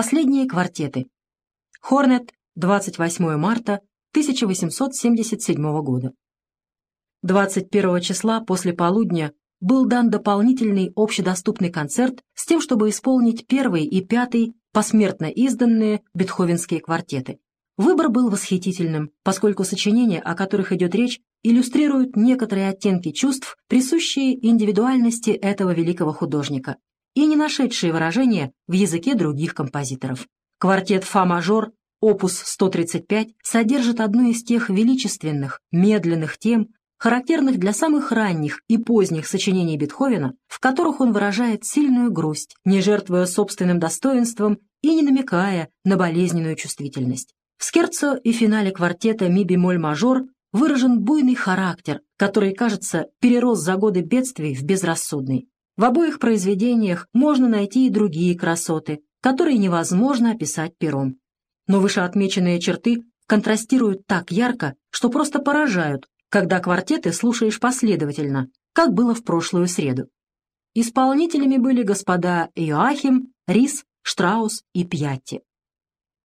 Последние квартеты. Хорнет, 28 марта 1877 года. 21 числа после полудня был дан дополнительный общедоступный концерт с тем, чтобы исполнить первый и пятый посмертно изданные бетховенские квартеты. Выбор был восхитительным, поскольку сочинения, о которых идет речь, иллюстрируют некоторые оттенки чувств, присущие индивидуальности этого великого художника, и не нашедшие выражения в языке других композиторов. Квартет «Фа-мажор» опус 135 содержит одну из тех величественных, медленных тем, характерных для самых ранних и поздних сочинений Бетховена, в которых он выражает сильную грусть, не жертвуя собственным достоинством и не намекая на болезненную чувствительность. В скерцо и финале квартета ми-бемоль-мажор выражен буйный характер, который, кажется, перерос за годы бедствий в безрассудный. В обоих произведениях можно найти и другие красоты, которые невозможно описать пером. Но вышеотмеченные черты контрастируют так ярко, что просто поражают, когда квартеты слушаешь последовательно, как было в прошлую среду. Исполнителями были господа Иоахим, Рис, Штраус и Пьятти.